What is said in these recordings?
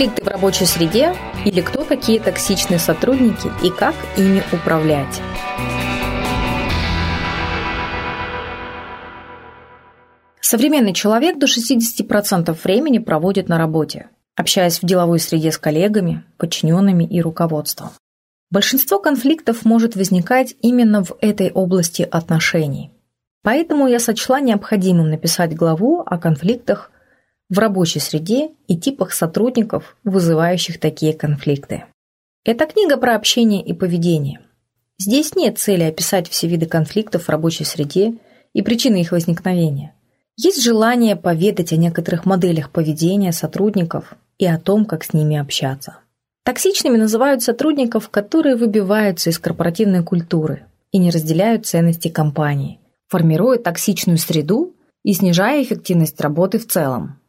Конфликты в рабочей среде или кто такие токсичные сотрудники и как ими управлять. Современный человек до 60% времени проводит на работе, общаясь в деловой среде с коллегами, подчиненными и руководством. Большинство конфликтов может возникать именно в этой области отношений. Поэтому я сочла необходимым написать главу о конфликтах в рабочей среде и типах сотрудников, вызывающих такие конфликты. Это книга про общение и поведение. Здесь нет цели описать все виды конфликтов в рабочей среде и причины их возникновения. Есть желание поведать о некоторых моделях поведения сотрудников и о том, как с ними общаться. Токсичными называют сотрудников, которые выбиваются из корпоративной культуры и не разделяют ценности компании, формируя токсичную среду и снижая эффективность работы в целом.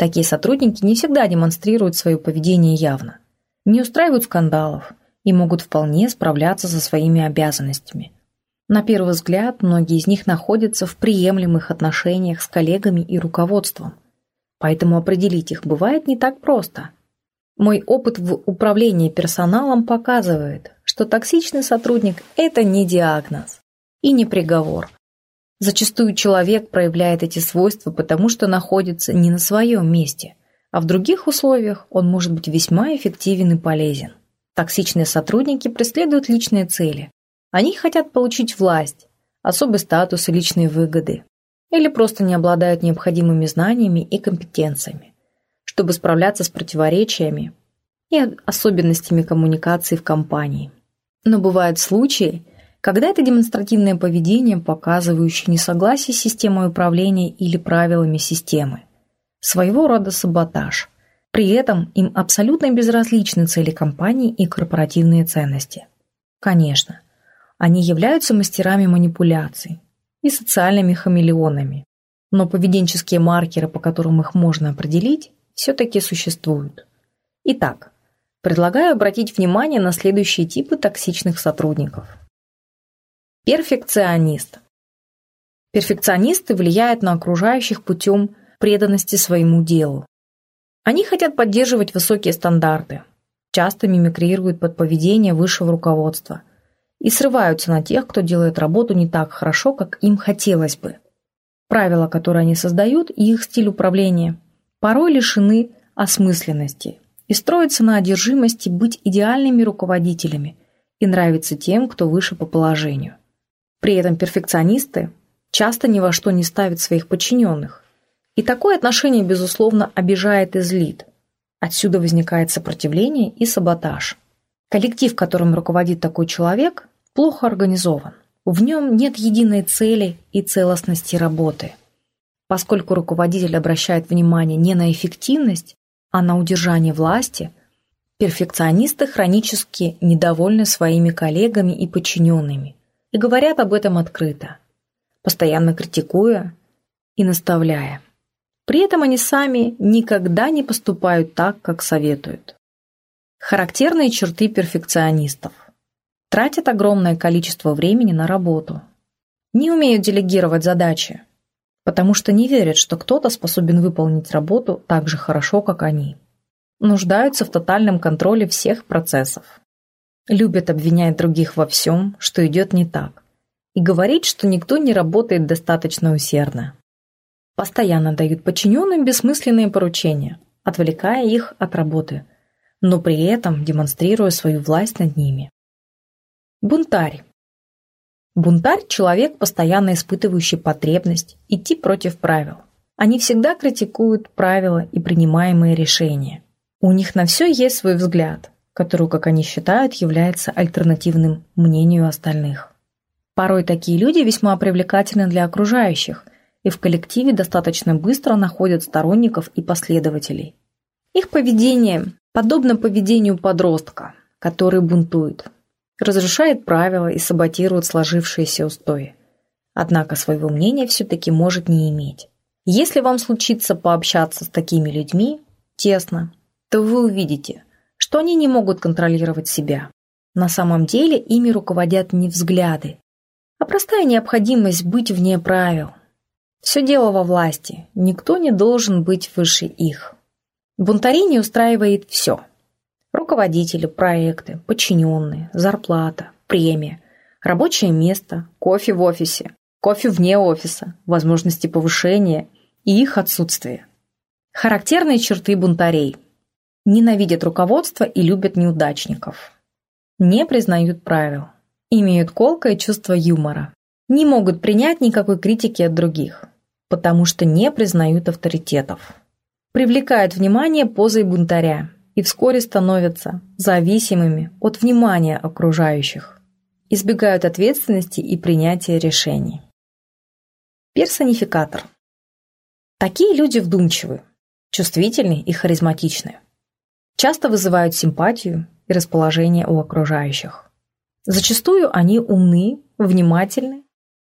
Такие сотрудники не всегда демонстрируют свое поведение явно, не устраивают скандалов и могут вполне справляться со своими обязанностями. На первый взгляд, многие из них находятся в приемлемых отношениях с коллегами и руководством, поэтому определить их бывает не так просто – мой опыт в управлении персоналом показывает, что токсичный сотрудник – это не диагноз и не приговор. Зачастую человек проявляет эти свойства, потому что находится не на своем месте, а в других условиях он может быть весьма эффективен и полезен. Токсичные сотрудники преследуют личные цели. Они хотят получить власть, особый статус и личные выгоды, или просто не обладают необходимыми знаниями и компетенциями чтобы справляться с противоречиями и особенностями коммуникации в компании. Но бывают случаи, когда это демонстративное поведение, показывающее несогласие с системой управления или правилами системы. Своего рода саботаж. При этом им абсолютно безразличны цели компании и корпоративные ценности. Конечно, они являются мастерами манипуляций и социальными хамелеонами, но поведенческие маркеры, по которым их можно определить, все-таки существуют. Итак, предлагаю обратить внимание на следующие типы токсичных сотрудников. Перфекционист. Перфекционисты влияют на окружающих путем преданности своему делу. Они хотят поддерживать высокие стандарты, часто мимикрируют под поведение высшего руководства и срываются на тех, кто делает работу не так хорошо, как им хотелось бы. Правила, которые они создают, и их стиль управления порой лишены осмысленности и строятся на одержимости быть идеальными руководителями и нравиться тем, кто выше по положению. При этом перфекционисты часто ни во что не ставят своих подчиненных. И такое отношение, безусловно, обижает и злит. Отсюда возникает сопротивление и саботаж. Коллектив, которым руководит такой человек, плохо организован. В нем нет единой цели и целостности работы. Поскольку руководитель обращает внимание не на эффективность, а на удержание власти, перфекционисты хронически недовольны своими коллегами и подчиненными и говорят об этом открыто, постоянно критикуя и наставляя. При этом они сами никогда не поступают так, как советуют. Характерные черты перфекционистов. Тратят огромное количество времени на работу. Не умеют делегировать задачи, потому что не верят, что кто-то способен выполнить работу так же хорошо, как они. Нуждаются в тотальном контроле всех процессов. Любят обвинять других во всем, что идет не так, и говорить, что никто не работает достаточно усердно. Постоянно дают подчиненным бессмысленные поручения, отвлекая их от работы, но при этом демонстрируя свою власть над ними. Бунтарь Бунтарь – человек, постоянно испытывающий потребность идти против правил. Они всегда критикуют правила и принимаемые решения. У них на все есть свой взгляд, который, как они считают, является альтернативным мнению остальных. Порой такие люди весьма привлекательны для окружающих и в коллективе достаточно быстро находят сторонников и последователей. Их поведение подобно поведению подростка, который бунтует – разрушает правила и саботирует сложившиеся устои. Однако своего мнения все-таки может не иметь. Если вам случится пообщаться с такими людьми, тесно, то вы увидите, что они не могут контролировать себя. На самом деле ими руководят не взгляды, а простая необходимость быть вне правил. Все дело во власти, никто не должен быть выше их. Бунтарей не устраивает все. Руководители, проекты, подчиненные, зарплата, премия, рабочее место, кофе в офисе, кофе вне офиса, возможности повышения и их отсутствие. Характерные черты бунтарей. Ненавидят руководство и любят неудачников. Не признают правил. Имеют колкое чувство юмора. Не могут принять никакой критики от других, потому что не признают авторитетов. Привлекают внимание позой бунтаря и вскоре становятся зависимыми от внимания окружающих. Избегают ответственности и принятия решений. Персонификатор. Такие люди вдумчивы, чувствительны и харизматичны. Часто вызывают симпатию и расположение у окружающих. Зачастую они умны, внимательны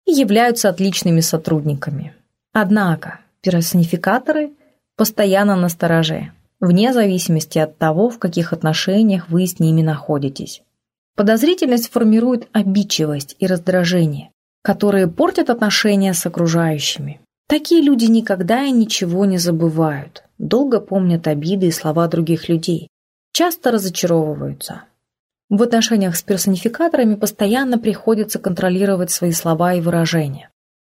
и являются отличными сотрудниками. Однако персонификаторы постоянно на стороже, вне зависимости от того, в каких отношениях вы с ними находитесь. Подозрительность формирует обидчивость и раздражение, которые портят отношения с окружающими. Такие люди никогда и ничего не забывают, долго помнят обиды и слова других людей, часто разочаровываются. В отношениях с персонификаторами постоянно приходится контролировать свои слова и выражения.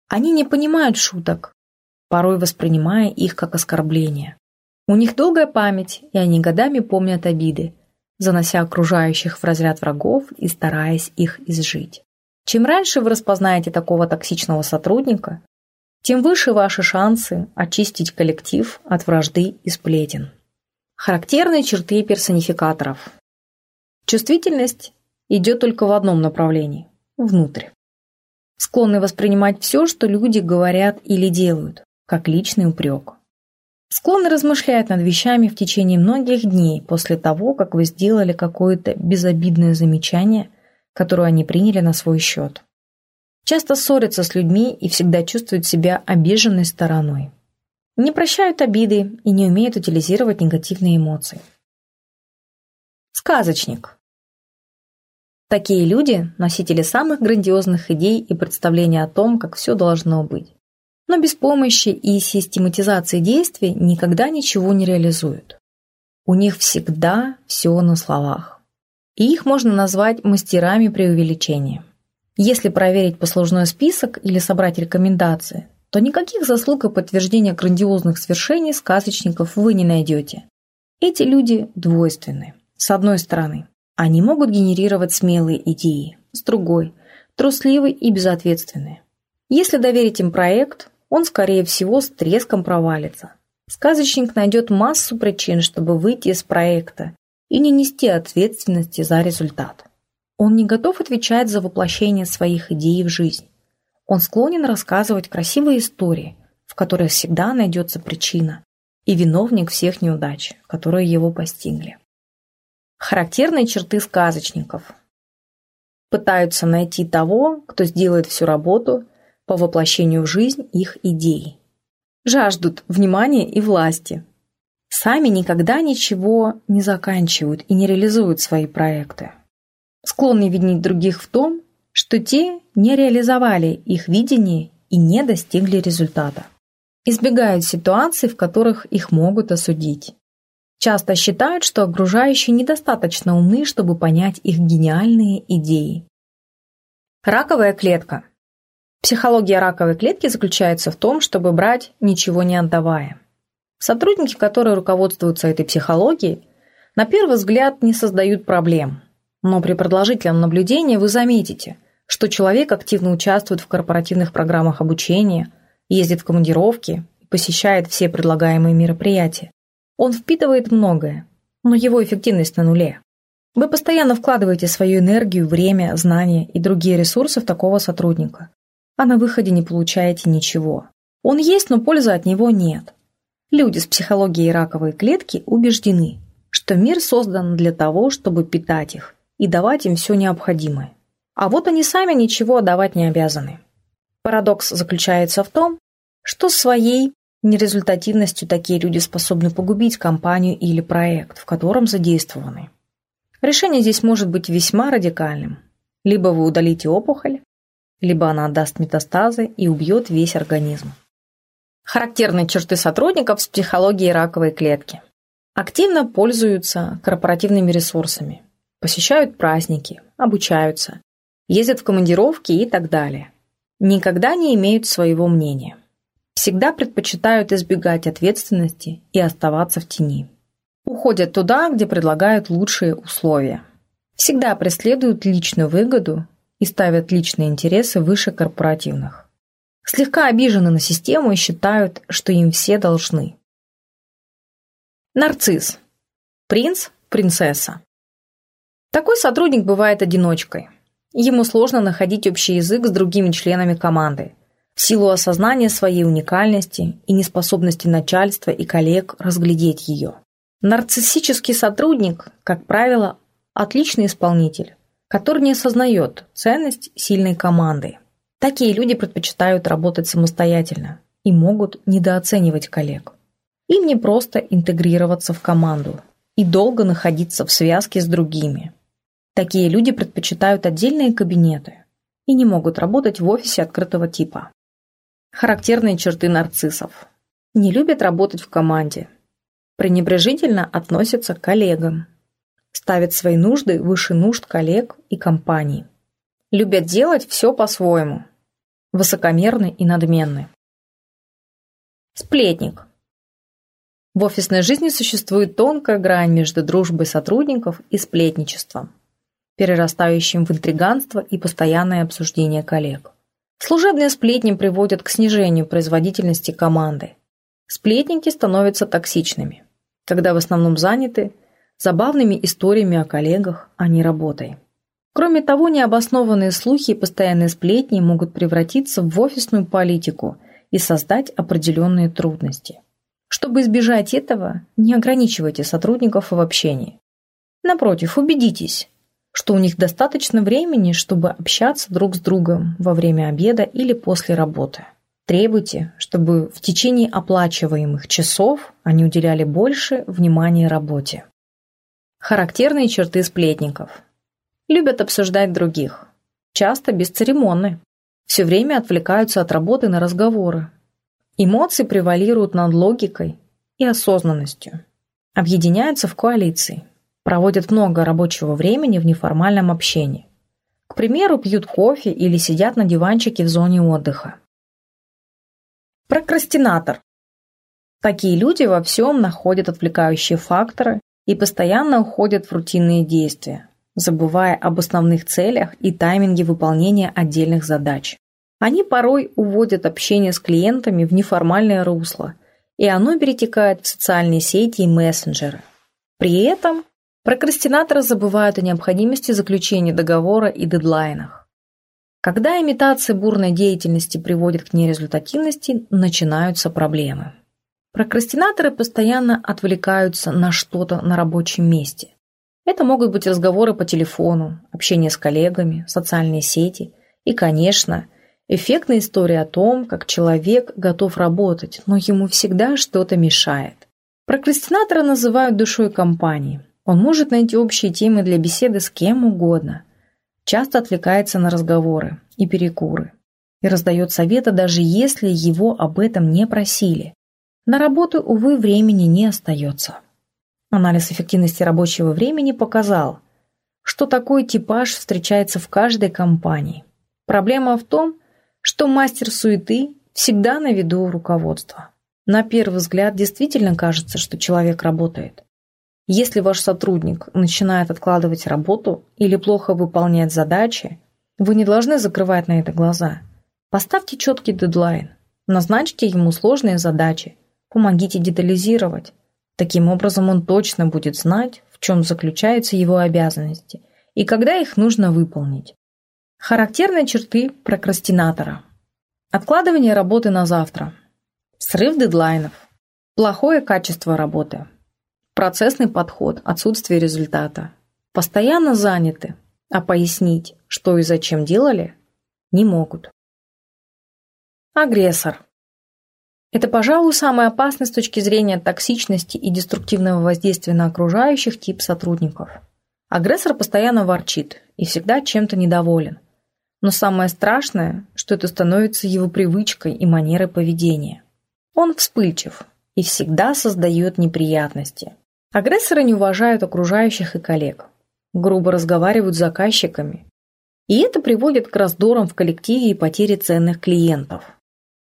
Они не понимают шуток, порой воспринимая их как оскорбление. У них долгая память, и они годами помнят обиды, занося окружающих в разряд врагов и стараясь их изжить. Чем раньше вы распознаете такого токсичного сотрудника, тем выше ваши шансы очистить коллектив от вражды и сплетен. Характерные черты персонификаторов. Чувствительность идет только в одном направлении – внутрь. Склонны воспринимать все, что люди говорят или делают, как личный упрек. Склонны размышлять над вещами в течение многих дней после того, как вы сделали какое-то безобидное замечание, которое они приняли на свой счет часто ссорятся с людьми и всегда чувствуют себя обиженной стороной. Не прощают обиды и не умеют утилизировать негативные эмоции. Сказочник. Такие люди – носители самых грандиозных идей и представлений о том, как все должно быть. Но без помощи и систематизации действий никогда ничего не реализуют. У них всегда все на словах. И их можно назвать мастерами преувеличения. Если проверить послужной список или собрать рекомендации, то никаких заслуг и подтверждения грандиозных свершений сказочников вы не найдете. Эти люди двойственны. С одной стороны, они могут генерировать смелые идеи, с другой – трусливые и безответственные. Если доверить им проект, он, скорее всего, с треском провалится. Сказочник найдет массу причин, чтобы выйти из проекта и не нести ответственности за результат. Он не готов отвечать за воплощение своих идей в жизнь. Он склонен рассказывать красивые истории, в которых всегда найдется причина и виновник всех неудач, которые его постигли. Характерные черты сказочников. Пытаются найти того, кто сделает всю работу по воплощению в жизнь их идей. Жаждут внимания и власти. Сами никогда ничего не заканчивают и не реализуют свои проекты склонны винить других в том, что те не реализовали их видение и не достигли результата. Избегают ситуаций, в которых их могут осудить. Часто считают, что окружающие недостаточно умны, чтобы понять их гениальные идеи. Раковая клетка. Психология раковой клетки заключается в том, чтобы брать, ничего не отдавая. Сотрудники, которые руководствуются этой психологией, на первый взгляд не создают проблем – но при продолжительном наблюдении вы заметите, что человек активно участвует в корпоративных программах обучения, ездит в командировки посещает все предлагаемые мероприятия. Он впитывает многое, но его эффективность на нуле. Вы постоянно вкладываете свою энергию, время, знания и другие ресурсы в такого сотрудника, а на выходе не получаете ничего. Он есть, но пользы от него нет. Люди с психологией раковой клетки убеждены, что мир создан для того, чтобы питать их, и давать им все необходимое. А вот они сами ничего давать не обязаны. Парадокс заключается в том, что своей нерезультативностью такие люди способны погубить компанию или проект, в котором задействованы. Решение здесь может быть весьма радикальным. Либо вы удалите опухоль, либо она даст метастазы и убьет весь организм. Характерные черты сотрудников с психологией раковой клетки. Активно пользуются корпоративными ресурсами, посещают праздники, обучаются, ездят в командировки и так далее. Никогда не имеют своего мнения. Всегда предпочитают избегать ответственности и оставаться в тени. Уходят туда, где предлагают лучшие условия. Всегда преследуют личную выгоду и ставят личные интересы выше корпоративных. Слегка обижены на систему и считают, что им все должны. Нарцисс. Принц, принцесса. Такой сотрудник бывает одиночкой. Ему сложно находить общий язык с другими членами команды. В силу осознания своей уникальности и неспособности начальства и коллег разглядеть ее. Нарциссический сотрудник, как правило, отличный исполнитель, который не осознает ценность сильной команды. Такие люди предпочитают работать самостоятельно и могут недооценивать коллег. Им не просто интегрироваться в команду и долго находиться в связке с другими. Такие люди предпочитают отдельные кабинеты и не могут работать в офисе открытого типа. Характерные черты нарциссов. Не любят работать в команде. Пренебрежительно относятся к коллегам. Ставят свои нужды выше нужд коллег и компаний. Любят делать все по-своему. Высокомерны и надменны. Сплетник. В офисной жизни существует тонкая грань между дружбой сотрудников и сплетничеством, перерастающим в интриганство и постоянное обсуждение коллег. Служебные сплетни приводят к снижению производительности команды. Сплетники становятся токсичными, когда в основном заняты забавными историями о коллегах, а не работой. Кроме того, необоснованные слухи и постоянные сплетни могут превратиться в офисную политику и создать определенные трудности. Чтобы избежать этого, не ограничивайте сотрудников в общении. Напротив, убедитесь, что у них достаточно времени, чтобы общаться друг с другом во время обеда или после работы. Требуйте, чтобы в течение оплачиваемых часов они уделяли больше внимания работе. Характерные черты сплетников. Любят обсуждать других. Часто бесцеремонны. Все время отвлекаются от работы на разговоры, Эмоции превалируют над логикой и осознанностью. Объединяются в коалиции, проводят много рабочего времени в неформальном общении. К примеру, пьют кофе или сидят на диванчике в зоне отдыха. Прокрастинатор. Такие люди во всем находят отвлекающие факторы и постоянно уходят в рутинные действия, забывая об основных целях и тайминге выполнения отдельных задач. Они порой уводят общение с клиентами в неформальное русло, и оно перетекает в социальные сети и мессенджеры. При этом прокрастинаторы забывают о необходимости заключения договора и дедлайнах. Когда имитация бурной деятельности приводит к нерезультативности, начинаются проблемы. Прокрастинаторы постоянно отвлекаются на что-то на рабочем месте. Это могут быть разговоры по телефону, общение с коллегами, социальные сети и, конечно, Эффектная история о том, как человек готов работать, но ему всегда что-то мешает. Прокрастинатора называют душой компании. Он может найти общие темы для беседы с кем угодно. Часто отвлекается на разговоры и перекуры. И раздает советы, даже если его об этом не просили. На работу, увы, времени не остается. Анализ эффективности рабочего времени показал, что такой типаж встречается в каждой компании. Проблема в том, что мастер суеты всегда на виду руководства. На первый взгляд действительно кажется, что человек работает. Если ваш сотрудник начинает откладывать работу или плохо выполняет задачи, вы не должны закрывать на это глаза. Поставьте четкий дедлайн, назначьте ему сложные задачи, помогите детализировать. Таким образом он точно будет знать, в чем заключаются его обязанности и когда их нужно выполнить. Характерные черты прокрастинатора. Откладывание работы на завтра. Срыв дедлайнов. Плохое качество работы. Процессный подход, отсутствие результата. Постоянно заняты, а пояснить, что и зачем делали, не могут. Агрессор. Это, пожалуй, самый опасный с точки зрения токсичности и деструктивного воздействия на окружающих тип сотрудников. Агрессор постоянно ворчит и всегда чем-то недоволен – но самое страшное, что это становится его привычкой и манерой поведения. Он вспыльчив и всегда создает неприятности. Агрессоры не уважают окружающих и коллег, грубо разговаривают с заказчиками, и это приводит к раздорам в коллективе и потере ценных клиентов.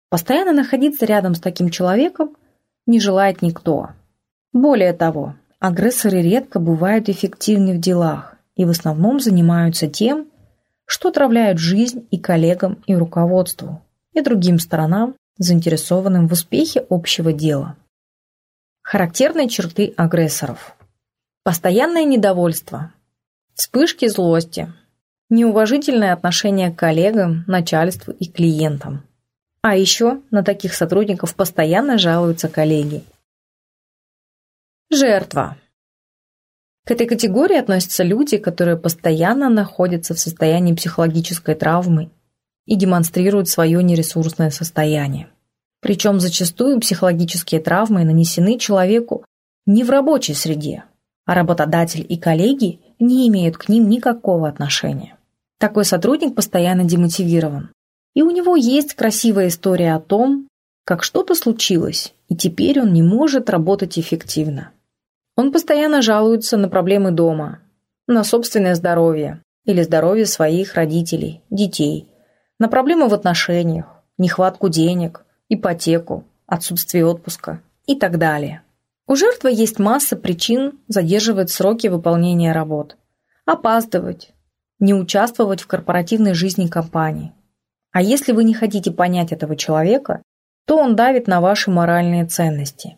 Постоянно находиться рядом с таким человеком не желает никто. Более того, агрессоры редко бывают эффективны в делах и в основном занимаются тем, что отравляют жизнь и коллегам, и руководству, и другим сторонам, заинтересованным в успехе общего дела. Характерные черты агрессоров. Постоянное недовольство, вспышки злости, неуважительное отношение к коллегам, начальству и клиентам. А еще на таких сотрудников постоянно жалуются коллеги. Жертва. К этой категории относятся люди, которые постоянно находятся в состоянии психологической травмы и демонстрируют свое нересурсное состояние. Причем зачастую психологические травмы нанесены человеку не в рабочей среде, а работодатель и коллеги не имеют к ним никакого отношения. Такой сотрудник постоянно демотивирован. И у него есть красивая история о том, как что-то случилось, и теперь он не может работать эффективно. Он постоянно жалуется на проблемы дома, на собственное здоровье или здоровье своих родителей, детей, на проблемы в отношениях, нехватку денег, ипотеку, отсутствие отпуска и так далее. У жертвы есть масса причин задерживать сроки выполнения работ, опаздывать, не участвовать в корпоративной жизни компании. А если вы не хотите понять этого человека, то он давит на ваши моральные ценности.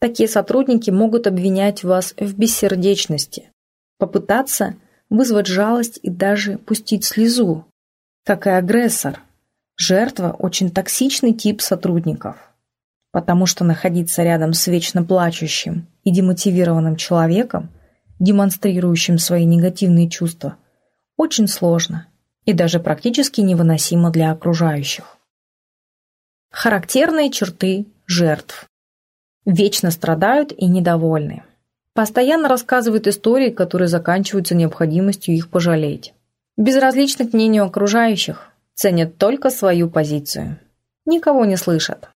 Такие сотрудники могут обвинять вас в бессердечности, попытаться вызвать жалость и даже пустить слезу. Как и агрессор, жертва – очень токсичный тип сотрудников, потому что находиться рядом с вечно плачущим и демотивированным человеком, демонстрирующим свои негативные чувства, очень сложно и даже практически невыносимо для окружающих. Характерные черты жертв. Вечно страдают и недовольны. Постоянно рассказывают истории, которые заканчиваются необходимостью их пожалеть. Безразличны к мнению окружающих, ценят только свою позицию. Никого не слышат.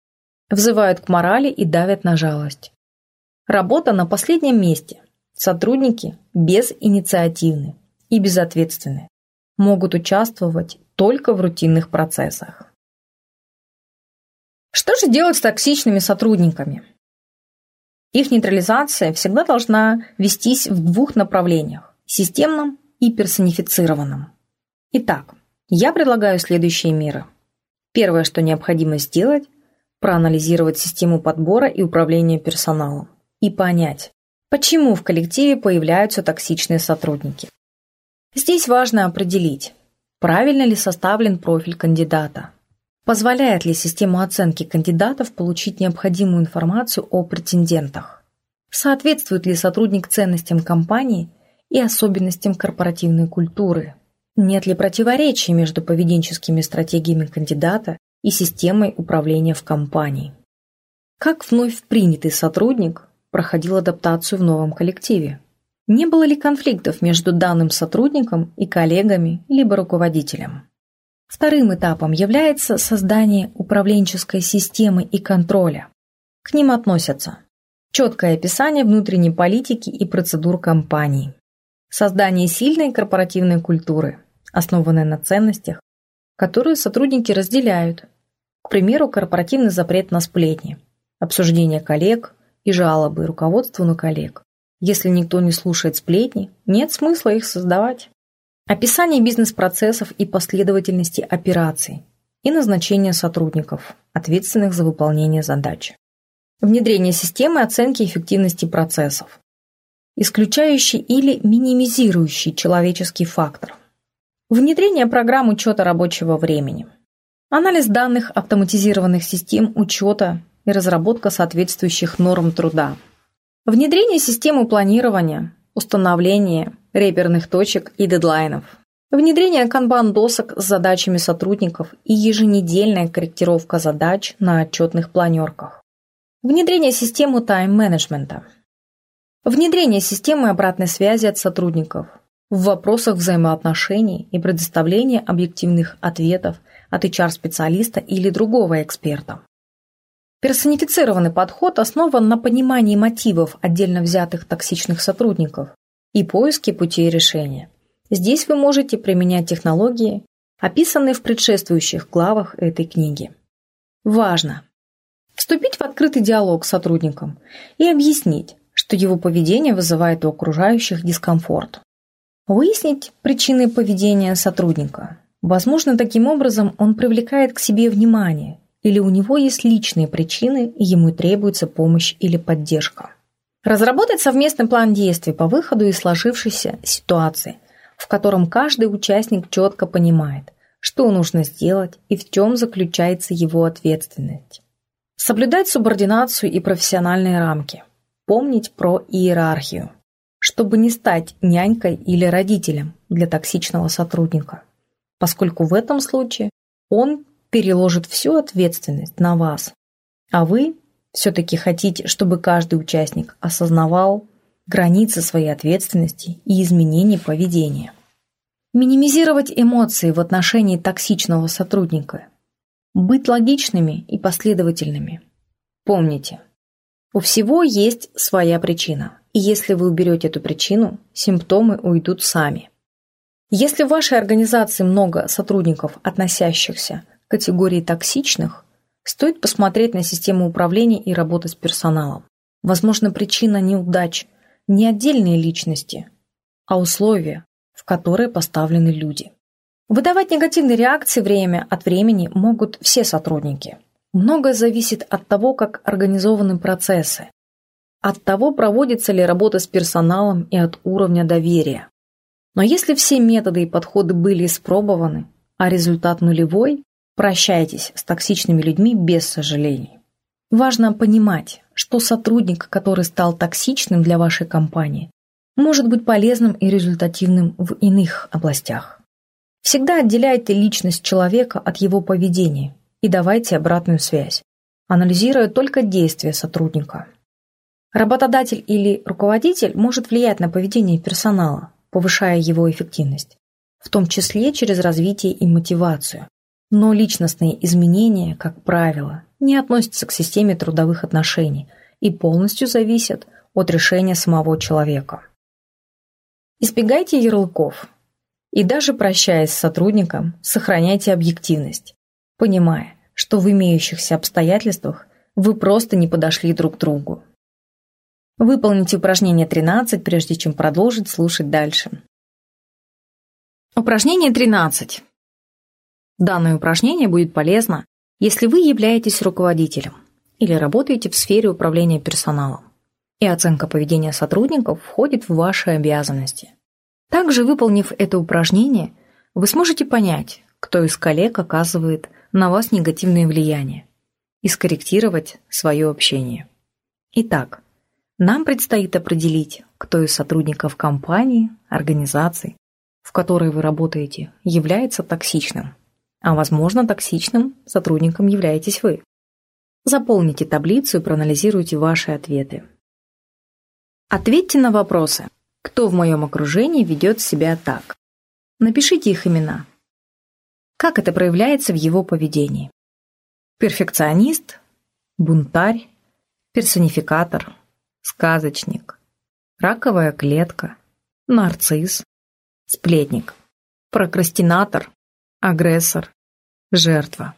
Взывают к морали и давят на жалость. Работа на последнем месте. Сотрудники безинициативны и безответственны. Могут участвовать только в рутинных процессах. Что же делать с токсичными сотрудниками? Их нейтрализация всегда должна вестись в двух направлениях – системном и персонифицированном. Итак, я предлагаю следующие меры. Первое, что необходимо сделать – проанализировать систему подбора и управления персоналом и понять, почему в коллективе появляются токсичные сотрудники. Здесь важно определить, правильно ли составлен профиль кандидата, Позволяет ли система оценки кандидатов получить необходимую информацию о претендентах? Соответствует ли сотрудник ценностям компании и особенностям корпоративной культуры? Нет ли противоречий между поведенческими стратегиями кандидата и системой управления в компании? Как вновь принятый сотрудник проходил адаптацию в новом коллективе? Не было ли конфликтов между данным сотрудником и коллегами либо руководителем? Вторым этапом является создание управленческой системы и контроля. К ним относятся четкое описание внутренней политики и процедур компании, создание сильной корпоративной культуры, основанной на ценностях, которые сотрудники разделяют, к примеру, корпоративный запрет на сплетни, обсуждение коллег и жалобы руководству на коллег. Если никто не слушает сплетни, нет смысла их создавать. Описание бизнес-процессов и последовательности операций и назначение сотрудников, ответственных за выполнение задач. Внедрение системы оценки эффективности процессов, исключающий или минимизирующий человеческий фактор. Внедрение программ учета рабочего времени. Анализ данных автоматизированных систем учета и разработка соответствующих норм труда. Внедрение системы планирования, установления реперных точек и дедлайнов. Внедрение канбан-досок с задачами сотрудников и еженедельная корректировка задач на отчетных планерках. Внедрение системы тайм-менеджмента. Внедрение системы обратной связи от сотрудников в вопросах взаимоотношений и предоставление объективных ответов от HR-специалиста или другого эксперта. Персонифицированный подход основан на понимании мотивов отдельно взятых токсичных сотрудников и поиске путей решения. Здесь вы можете применять технологии, описанные в предшествующих главах этой книги. Важно! Вступить в открытый диалог с сотрудником и объяснить, что его поведение вызывает у окружающих дискомфорт. Выяснить причины поведения сотрудника. Возможно, таким образом он привлекает к себе внимание или у него есть личные причины и ему требуется помощь или поддержка. Разработать совместный план действий по выходу из сложившейся ситуации, в котором каждый участник четко понимает, что нужно сделать и в чем заключается его ответственность. Соблюдать субординацию и профессиональные рамки. Помнить про иерархию, чтобы не стать нянькой или родителем для токсичного сотрудника, поскольку в этом случае он переложит всю ответственность на вас, а вы все-таки хотите, чтобы каждый участник осознавал границы своей ответственности и изменения поведения. Минимизировать эмоции в отношении токсичного сотрудника. Быть логичными и последовательными. Помните, у всего есть своя причина, и если вы уберете эту причину, симптомы уйдут сами. Если в вашей организации много сотрудников, относящихся категории токсичных, стоит посмотреть на систему управления и работы с персоналом. Возможно, причина неудач не отдельные личности, а условия, в которые поставлены люди. Выдавать негативные реакции время от времени могут все сотрудники. Многое зависит от того, как организованы процессы, от того, проводится ли работа с персоналом и от уровня доверия. Но если все методы и подходы были испробованы, а результат нулевой, Прощайтесь с токсичными людьми без сожалений. Важно понимать, что сотрудник, который стал токсичным для вашей компании, может быть полезным и результативным в иных областях. Всегда отделяйте личность человека от его поведения и давайте обратную связь, анализируя только действия сотрудника. Работодатель или руководитель может влиять на поведение персонала, повышая его эффективность, в том числе через развитие и мотивацию, но личностные изменения, как правило, не относятся к системе трудовых отношений и полностью зависят от решения самого человека. Избегайте ярлыков и даже прощаясь с сотрудником, сохраняйте объективность, понимая, что в имеющихся обстоятельствах вы просто не подошли друг к другу. Выполните упражнение 13, прежде чем продолжить слушать дальше. Упражнение 13. Данное упражнение будет полезно, если вы являетесь руководителем или работаете в сфере управления персоналом, и оценка поведения сотрудников входит в ваши обязанности. Также, выполнив это упражнение, вы сможете понять, кто из коллег оказывает на вас негативное влияние, и скорректировать свое общение. Итак, нам предстоит определить, кто из сотрудников компании, организации, в которой вы работаете, является токсичным – а возможно токсичным сотрудником являетесь вы. Заполните таблицу и проанализируйте ваши ответы. Ответьте на вопросы. Кто в моем окружении ведет себя так? Напишите их имена. Как это проявляется в его поведении? Перфекционист, бунтарь, персонификатор, сказочник, раковая клетка, нарцисс, сплетник, прокрастинатор, агрессор, жертва.